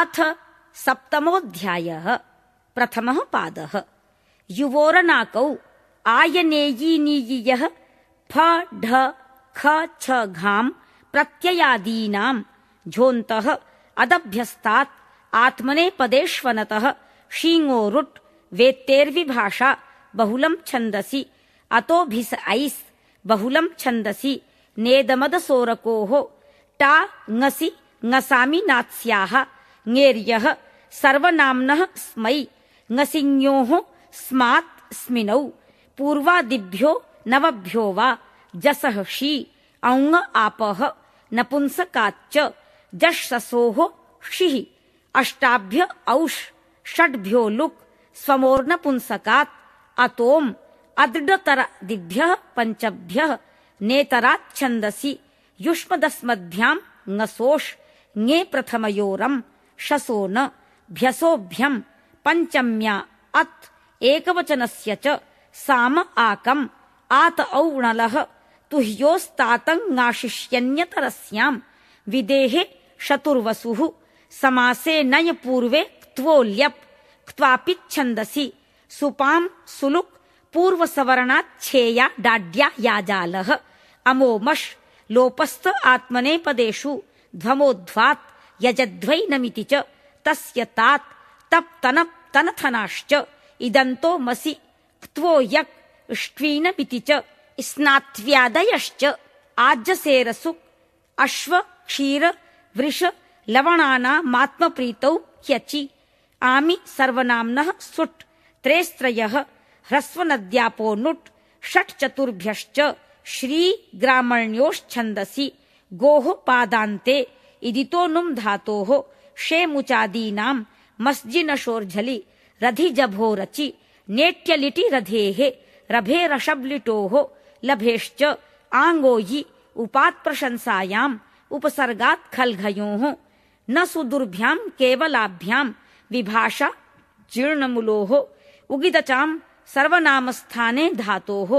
अथ सप्तमोऽध्यायः प्रथमः पादः। युवोरनाकौ आयनेयीनीयः फ ढ ख छ घाम् प्रत्ययादीनाम् झोन्तः अदभ्यस्तात् आत्मनेपदेष्वनतः शीङोरुट् वेत्तेर्विभाषा बहुलम् छन्दसि अतोभिस ऐस् बहुलम् छन्दसि नेदमदसोरकोः टा ङसि ङसामि नात्स्याः ङेर्यः सर्वनाम्नः स्मै। ङसिञोः स्मात् स्मिनौ। पूर्वादिभ्यो नवभ्यो वा जसः षी औङ आपः नपुंसकाच्च। जषसोः षिः अष्टाभ्य औष्। षड्भ्यो लुक्। स्वमोर्नपुंसकात्। अतोम्। अदृढतरदिभ्यः पञ्चभ्यः। नेतराच्छन्दसि। युष्मदस्मद्भ्याम् ङसोष् ङे प्रथमयोरम् शसो न भ्यसोभ्यम् पञ्चम्या अत् एकवचनस्य च साम आकम् आत औणलः तुह्योस्तातङ्गाशिष्यन्यतरस्याम् विदेहे शतुर्वसुः समासे नय पूर्वे क्त्वोऽल्यप् क्त्वापिच्छन्दसि सुपाम् सुलुक् पूर्वसवर्णाच्छेया डाड्या याजालः अमोमश् लोपस्थ आत्मनेपदेषु ध्वमोध्वात् यजध्वैनमिति च तस्य तात् तप् तनप् तनथनाश्च। इदन्तो मसि क्त्वो यक् ष्ट्वीनमिति च स्नात्व्यादयश्च। आज्यसेरसुक् अश्व क्षीर वृष लवणानामात्मप्रीतौ ह्यचि। आमि सर्वनाम्नः सुट्। त्रेस्त्रयः ह्रस्वनद्यापो नुट्। षट् चतुर्भ्यश्च श्रीग्रामण्योश्छन्दसि गोः पादान्ते इदितो नुम् धातोः शेमुचादीनाम् मस्जिनशोर्झलि रधिजभोरचि नेट्यलिटि रधेः रभेरषब्लिटोः लभेश्च आङ्गोयि उपात्प्रशंसायाम् उपसर्गात् खल्घयोः न सुदुर्भ्याम् केवलाभ्याम् विभाषा जीर्णमुलोः उगिदचाम् सर्वनामस्थाने धातोः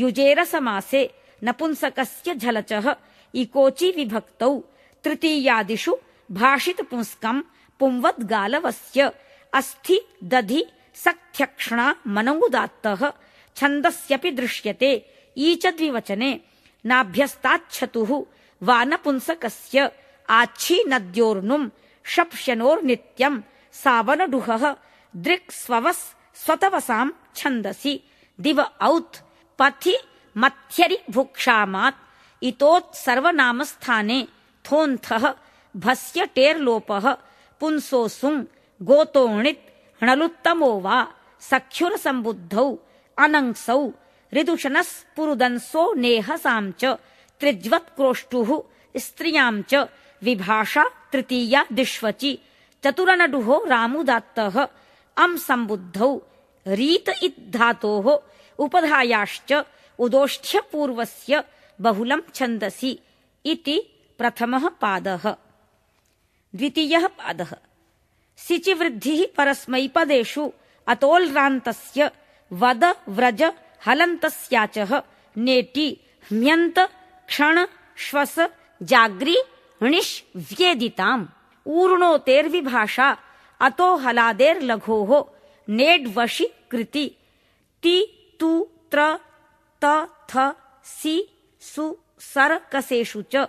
युजेरसमासे नपुंसकस्य झलचः इकोचि विभक्तौ तृतीयादिषु भाषितपुंस्कम् पुंवद्गालवस्य अस्ति दधि सख्यक्षणा मनमुदात्तः छन्दस्यपि दृश्यते। ईचद्विवचने नाभ्यस्ताच्छतुः वानपुंसकस्य आच्छीनद्योर्नुम् शप्शनोर्नित्यम् सावनडुहः दृक् स्ववस् स्वतवसाम् छन्दसि। दिव औत् पथि मथ्यरि भुक्षामात् इतोत्सर्वनामस्थाने थोन्थः भस्य टेर्लोपः पुंसोऽसुङ् गोतोणित् णलुत्तमो वा सख्युरसम्बुद्धौ अनङ्सौ ऋदुशनस्पुरुदंसो नेहसाम् च त्रिज्वत्क्रोष्टुः स्त्रियाम् च विभाषा तृतीया दिष्वचि चतुरनडुहो रामुदात्तः अम् सम्बुद्धौ रीत इद्धातोः उपधायाश्च उदोष्ठ्यपूर्वस्य बहुलम् छन्दसि इति प्रथमः पादः। द्वितीयः पादः। सिचिवृद्धिः परस्मैपदेषु, अतोल्रान्तस्य, वद, व्रज, हलन्तस्याचः, नेटि, ह्म्यन्त, क्षण, श्वस, जाग्री णिष् व्येदिताम्। ऊर्णोतेर्विभाषा, अतो हलादेर्लघोः, नेड्वशि, कृति। ति, तु, त्र, त, थ, सि, सु, सर, कसेषु च।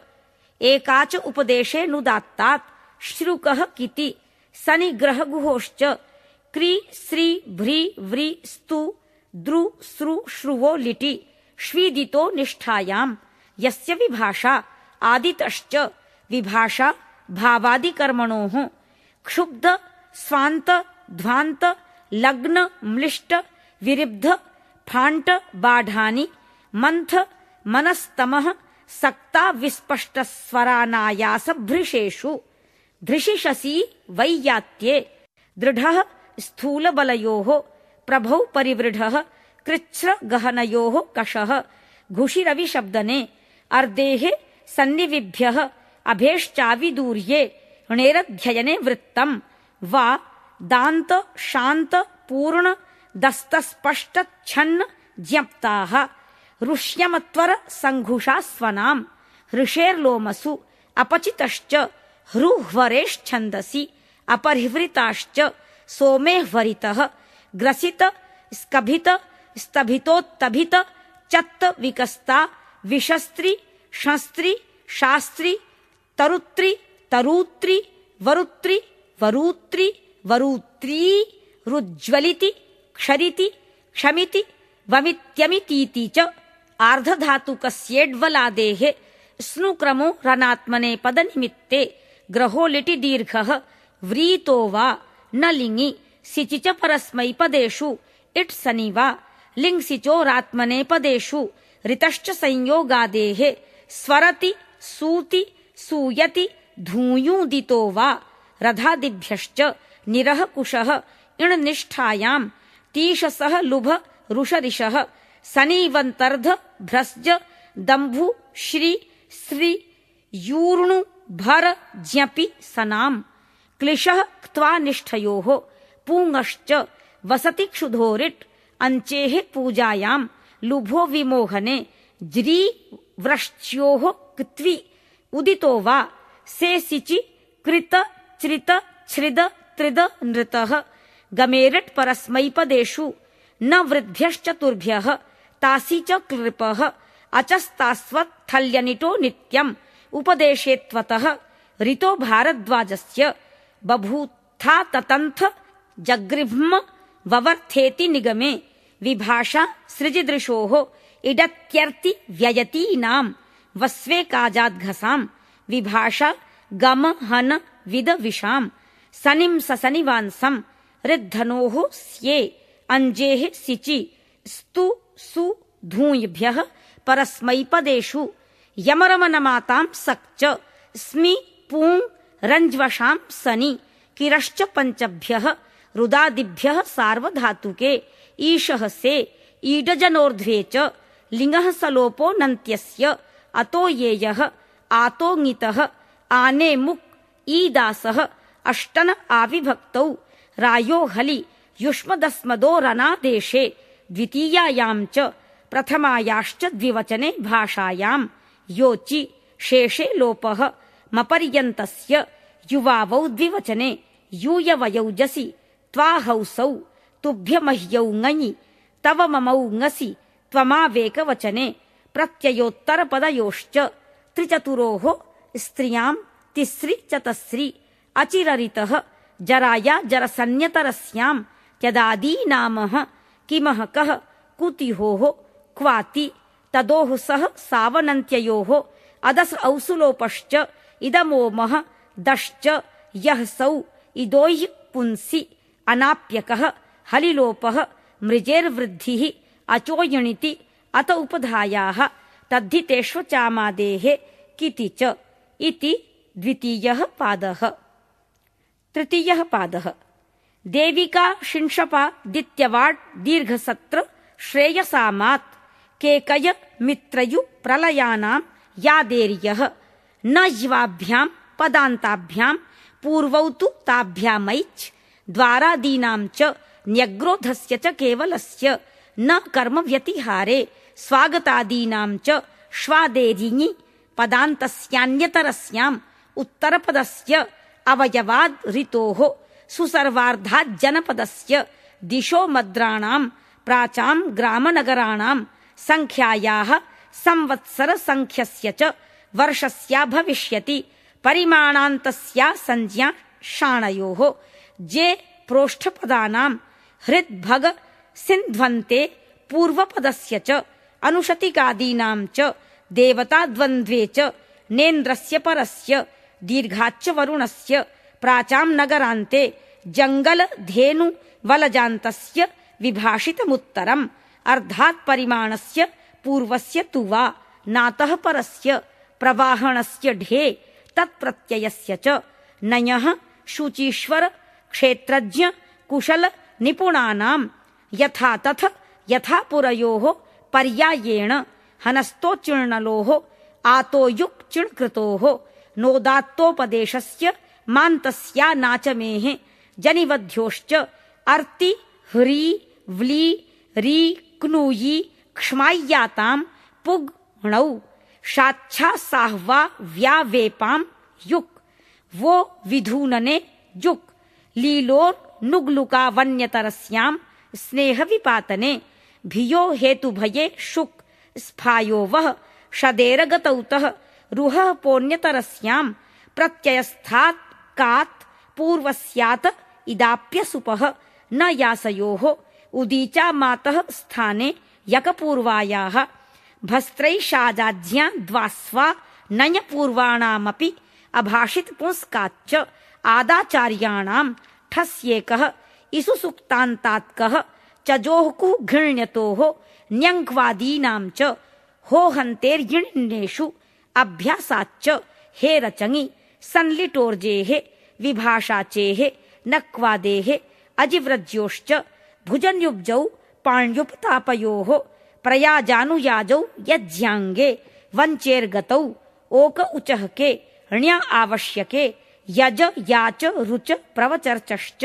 एकाच उपदेशे नुदात्तात्। श्रुकः किति। सनिग्रहगुहोश्च क्री, श्री, भ्री, व्रि, स्तु, द्रु, सृ, श्रुवो, लिटि। श्वीदितो निष्ठायाम्। यस्य विभाषा। आदितश्च। विभाषा भावादिकर्मणोः। क्षुब्ध, स्वान्त, ध्वान्त, लग्न, म्लिष्ट, विरिब्ध, फाण्ट, बाढानि, मन्थ, मनस्तमः सक्ता विस्पष्टस्वरानायासभृशेषु धृशिशसी वैयात्ये। दृढः स्थूलबलयोः। प्रभौ परिवृढः। कृच्छ्रगहनयोः कषः। घुषिरविशब्दने। अर्देः सन्निविभ्यः। अभेश्चाविदूर्ये णेरध्ययने वृत्तम्। वा दान्त शान्त पूर्ण दस्तस्पष्टच्छन्न ज्ञप्ताः ऋष्यमत्वर सङ्घुषास्वनाम् हृषेर्लोमसु अपचितश्च हृह्वरेश्छन्दसि अपरिवृताश्च सोमेह्वरितः ग्रसित स्कभित स्तभितोत्तभित चत्त विकस्ता विशस्त्रि शस्त्रि शास्त्रि तरुत्रि तरूत्रि वरुत्रि वरूत्रि वरूत्री रुज्ज्वलिति क्षरिति क्षमिति वमित्यमितीति च आर्धधातुकस्येड्वलादेः स्नुक्रमो रनात्मने पदनिमित्ते ग्रहो लिटि दीर्घः व्रीतो वा न लिङि सिचि च परस्मैपदेषु इट् सनि वा लिङ्सिचोरात्मनेपदेषु ऋतश्च संयोगादेः स्वरति सूति सूयति धूयूदितो वा रथादिभ्यश्च निरः कुशः इणनिष्ठायाम् लुभ रुषरिषः सनीवन्तर्ध भ्रस्ज दम्भु, श्री श्री यूर्णु, भर, ज्ञपि, सनाम्। क्लिशः क्त्वा निष्ठयोः पूङश्च वसति क्षुधोरिट्, अञ्चेः पूजायाम्, लुभो विमोहने, ज्री व्रश्च्योः क्त्वि, उदितो वा से सिचि कृत, चृत छ्रिद त्रिद, नृतः। गमेरिट् परस्मैपदेषु, न वृद्भ्यश्चतुर्भ्यः तासि च कृपः अचस्तास्वत्थल्यनिटो नित्यम्। उपदेशे त्वतः ऋतो भारद्वाजस्य। बभूत्था ततन्थ जगृह्म ववर्थेति निगमे। विभाषा सृजिदृशोः। इडत्यर्ति व्ययतीनाम्। वस्वे काजाद्घसाम्। विभाषा गम हन विद विषाम्। सनिम् ससनिवांसम्। ऋद्धनोः स्ये। अञ्जेः सिचि। स्तु धूयभ्यः परस्मैपदेषु यमरमनमाताम् सक्च स्मि पूङ् रञ्ज्वषाम् सनि किरश्च पञ्चभ्यः रुदादिभ्यः सार्वधातुके ईशः से ईडजनोर्ध्वे च लिङः सलोपो नन्त्यस्य अतो येयः आतो ङितः आने मुक् ईदासः अष्टन आविभक्तौ रायो हलि युष्मदस्मदो रनादेशे द्वितीयायाम् च प्रथमायाश्च द्विवचने भाषायाम्। योचि शेषे लोपः मपर्यन्तस्य युवावौ द्विवचने यूयवयौजसि त्वाहौसौ तुभ्यमह्यौ ङञि तव ममौ ङसि त्वमावेकवचने प्रत्ययोत्तरपदयोश्च त्रिचतुरोः स्त्रियाम् तिस्रि चतस्रि अचिररितः जराया जरसन्यतरस्याम् त्यदादीनामः किमः कः कुतिहोः क्वाति तदोः सह सावनन्त्ययोः अदस औसुलोपश्च इदमोमः दश्च यः सौ इदोह् पुंसि अनाप्यकः हलिलोपः मृजेर्वृद्धिः अचोयणिति अत उपधायाः तद्धितेष्वचामादेः किति च इति द्वितीयः पादः। तृतीयः पादः। देविका शिंशपा दित्यवाड् दीर्घसत्र श्रेयसामात् केकय मित्रयु प्रलयानाम् यादेर्यः। न युवाभ्याम् पदान्ताभ्याम् पूर्वौ तु ताभ्यामैच् द्वारादीनाम् च न्यग्रोधस्य च केवलस्य। न कर्म व्यतिहारे स्वागतादीनाम् च श्वादेरिङि पदान्तस्यान्यतरस्याम् उत्तरपदस्य अवयवाद् ऋतोः सुसर्वार्धाज्जनपदस्य दिशो मद्राणाम् प्राचाम् ग्रामनगराणाम् सङ्ख्यायाः संवत्सरसङ्ख्यस्य च वर्षस्या भविष्यति। परिमाणान्तस्या संज्ञा शाणयोः। जे प्रोष्ठपदानाम् हृद्भग सिन्ध्वन्ते पूर्वपदस्य च अनुशतिकादीनाम् च देवताद्वन्द्वे च नेन्द्रस्य परस्य दीर्घाच्च वरुणस्य प्राचाम् नगरान्ते जङ्गल धेनु वलजान्तस्य विभाषितमुत्तरम् अर्धात् परिमाणस्य, पूर्वस्य तु वा, नातः परस्य, प्रवाहणस्य ढे, तत्प्रत्ययस्य च। नयः, शुचीश्वर, क्षेत्रज्ञ, कुशल, निपुणानाम्। यथा तथ, यथा पुरयोः, पर्यायेण हनस्तोच्चिण्णलोः आतो युक् चिण्कृतोः नोदात्तोपदेशस्य, मान्तस्या नाचमेः, जनिवध्योश्च, अर्ति, ह्री, व्ली, री क्नूयी क्ष्माय्याताम् पुग् णौ शाच्छा साह्वा व्या वेपाम् युक्। वो विधूनने जुक्। लीलोर्नुग्लुकावन्यतरस्याम् स्नेहविपातने। भियो हेतुभये शुक्। स्फायो वः। शदेरगतौतः। रुहः पोण्यतरस्याम् प्रत्ययस्थात् कात् पूर्वस्यात् इदाप्यसुपः। न यासयोः उदीचा मातः स्थाने यकपूर्वायाः भस्त्रैषाजाज्ञा द्वास्वा नयपूर्वाणामपि अभाषित पुंस्काच्च आदाचार्याणाम् ठस्येकः इसुसुक्तान्तात्कः चजोः घृण्यतोः न्यङ्क्वादीनाम् च होहन्तेर्यिणिन्येषु अभ्यासाच्च हे रचङि संलिटोर्जेः विभाषाचेः नक्वादेः अजिव्रज्योश्च भुजन्युब्जौ पाण्युपतापयोः प्रयाजानुयाजौ यज्ञाङ्गे वञ्चेर्गतौ ओक उचहके ण्य आवश्यके यज याच रुच प्रवचर्चश्च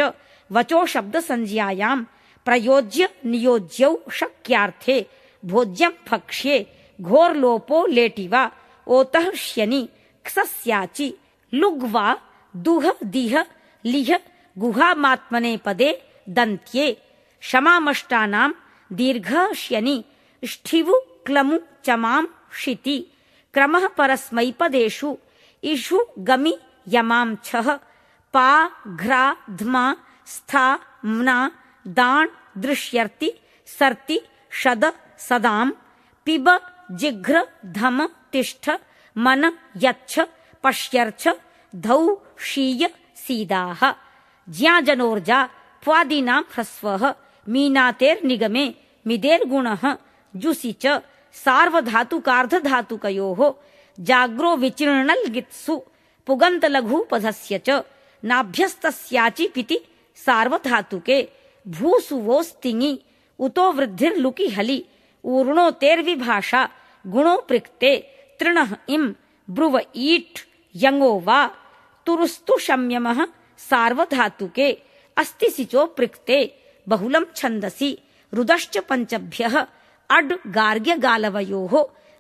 वचो शब्द संज्ञायाम् प्रयोज्य नियोज्यौ शक्यार्थे भोज्यं भक्ष्ये घोर्लोपो लेटिवा ओतः श्यनि क्षस्याचि लुग्वा दुह दिह लिह गुहामात्मने पदे दन्त्ये शमामष्टानाम् दीर्घश्यनि ष्ठिवु क्लमु चमाम् शिति क्रमः परस्मैपदेषु इषु गमि यमाम् छः पा घ्रा ध्मा स्था म्ना दाण् दृश्यर्ति सर्ति शद सदाम् पिब जिघ्र धम तिष्ठ मन यच्छ पश्यर्छ धौ शीय सीदाः ज्ञाजनोर्जा प्वादीनाम् ह्रस्वः मीनातेर्निगमे मिदेर्गुणः जुसि च सार्वधातुकार्धधातुकयोः जाग्रो विचीर्णल्गित्सु पुगन्तलघूपधस्य च नाभ्यस्तस्याचि पिति सार्वधातुके भूसुवोस्तिङि उतो वृद्धिर्लुकि हलि ऊर्णोतेर्विभाषा गुणो पृक्ते तृणः इम् ब्रुव ईट् यङो वा तुरुस्तु शम्यमः सार्वधातुके अस्ति सिचो पृक्ते बहुलं छन्दसि। रुदश्च पञ्चभ्यः। अड् गार्ग्य गालवयोः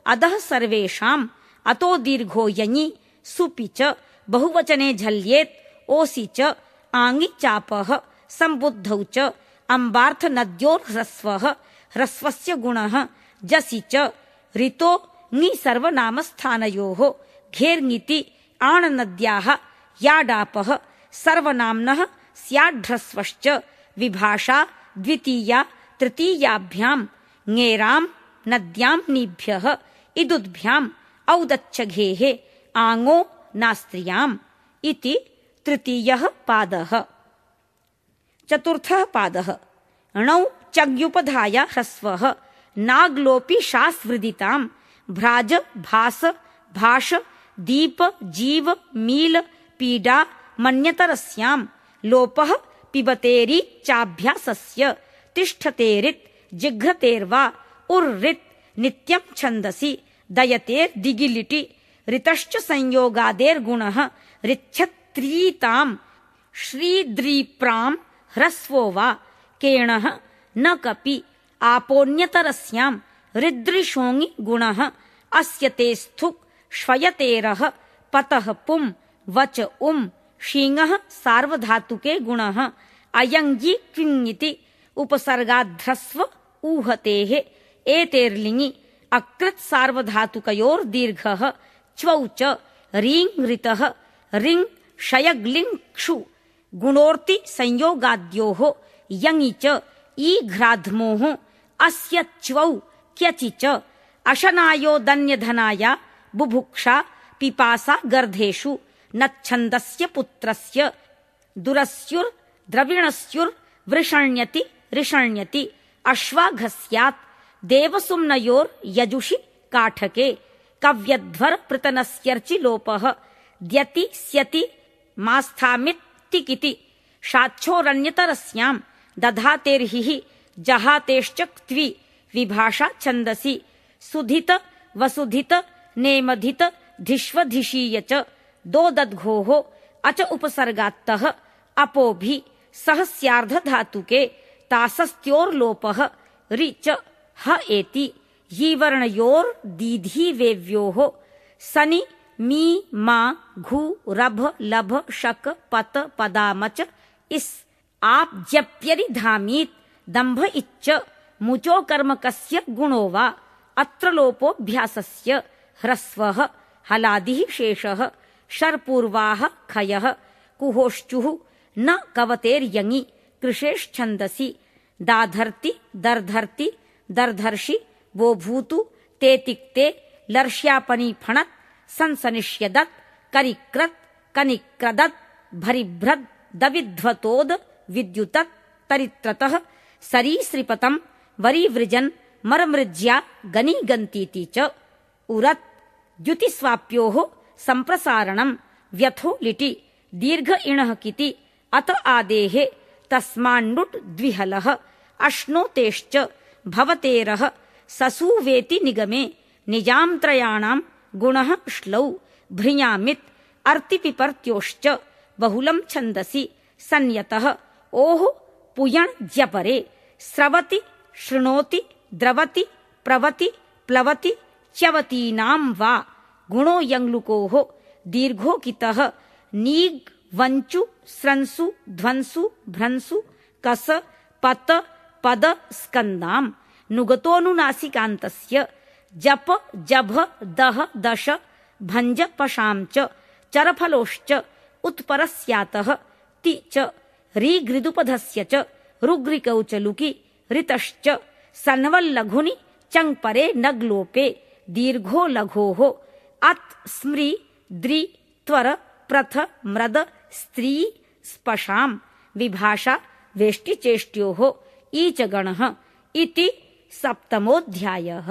अधः सर्वेषाम्। अतो दीर्घो यञि। सुपि च। बहुवचने झल्येत्। ओसि च। आङि चापः। सम्बुद्धौ च। अम्बार्थ नद्योर्ह्रस्वः ह्रस्वस्य गुणः। जसि च। ऋतो ङि सर्वनामस्थानयोः। घेर्ङिति आणनद्याः। याडापः। सर्वनाम्नः। स्याढ्रस्वश्च विभाषा द्वितीया तृतीयाभ्याम् ङेराम् नद्याम् नीभ्यः इदुद्भ्याम् औदच्छघेः आङो नास्त्रियाम् इति तृतीयः पादः। चतुर्थः पादः णौ चज्ञुपधाय ह्रस्वः नाग्लोपि शास्वृदिताम् भ्राज भास भाष दीप जीव मील पीडा मन्यतरस्याम् लोपः पिबतेरि चाभ्यासस्य तिष्ठतेरित् जिघ्रतेर्वा उर्रित् नित्यम् छन्दसि दयतेर्दिगिलिटि ऋतश्च संयोगादेर्गुणः ऋच्छत्रीताम् श्रीद्रीप्राम् ह्रस्वो वा केणः न कपि आपोन्यतरस्याम् ऋदृशोङि गुणः अस्य ते स्थुक् श्वयतेरः पतः पुम् वच उम् शीङः सार्वधातुके गुणः। अयङि क्विङिति उपसर्गाध्रस्व ऊहतेः। एतेर्लिङि अकृत् सार्वधातुकयोर्दीर्घः। च्वौ च रीङ् ऋतः। ऋङ् गुणोर्ति संयोगाद्योः। यङि च ईघ्राध्मोः। अस्य च्वौ क्यचि च। अशनायो दन्यधनाया बुभुक्षा पिपासा गर्धेषु। नच्छन्दस्य पुत्रस्य दुरस्युर्द्रविणस्युर्वृषण्यति ऋषण्यति, अश्वाघस्यात् देवसुम्नयोर्यजुषि काठके कव्यध्वरपृतनस्यर्चि लोपः, द्यति, स्यति मास्थामित्तिकिति शाच्छोरन्यतरस्याम् दधातेर्हिः जहातेश्च क्त्वि, विभाषा छन्दसि, सुधित, वसुधित, नेमधित, धिष्वधिषीय च। दो दद्घोः अच उपसर्गात्तः अपोभि सह स्यार्ध धातुके तासस्त्योर्लोपः, रि च ह एति, यीवर्णयोर् दीधी वेव्योः सनि, मी, मा, घु, रभ, लभ, शक, पत, पदामच, इस् आप्जप्यरिधामीत् दम्भ इच्च मुचो कर्मकस्य गुणो वा अत्र लोपोऽभ्यासस्य ह्रस्वः, हलादिः शेषः। शर्पूर्वाः खयः कुहोश्चुः न कवतेर्यङि कृशेश्छन्दसि दाधर्ति दर्धर्ति दर्धर्षि वो भूतु ते तिक्ते लर्ष्यापनी फणत् संसनिष्यदत् करिक्रत् कनिक्रदत् भरिभ्रद् दविध्वतोद विद्युतत् तरित्रतः सरीसृपतम् वरीवृजन् मरमृज्या गनीगन्तीति च। उरत्। द्युतिस्वाप्योः सम्प्रसारणम् व्यथो लिटि दीर्घ इणः किति अत आदेहे तस्मान्नुट् द्विहलः अश्नोतेश्च भवतेरः ससूवेति निगमे निजाम्त्रयाणाम् गुणः श्लौ भ्रियामित् अर्तिपिपर्त्योश्च बहुलम् छन्दसि सन्यतः ओः पुयण् ज्यपरे स्रवति शृणोति द्रवति प्रवति प्लवति च्यवतीनाम् वा गुणो यङ्लुकोः दीर्घोकितः नीग् वञ्चु स्रंसु ध्वंसु भ्रंसु कस पत पद स्कन्दाम्। नुगतोऽनुनासिकान्तस्य जप जभ दह दश भञ्ज पशाम् च। चरफलोश्च उत्परस्यातः ति च। रीगृदुपधस्य च। रुग्रिकौ च लुकि ऋतश्च। सन्वल्लघुनि चङ्परे नग्लोपे। दीर्घो लघोः अत् स्मृ द्रि त्वर प्रथ म्रद स्त्री स्पशाम् विभाषा वेष्टिचेष्ट्योः ईच गणः इति सप्तमोऽध्यायः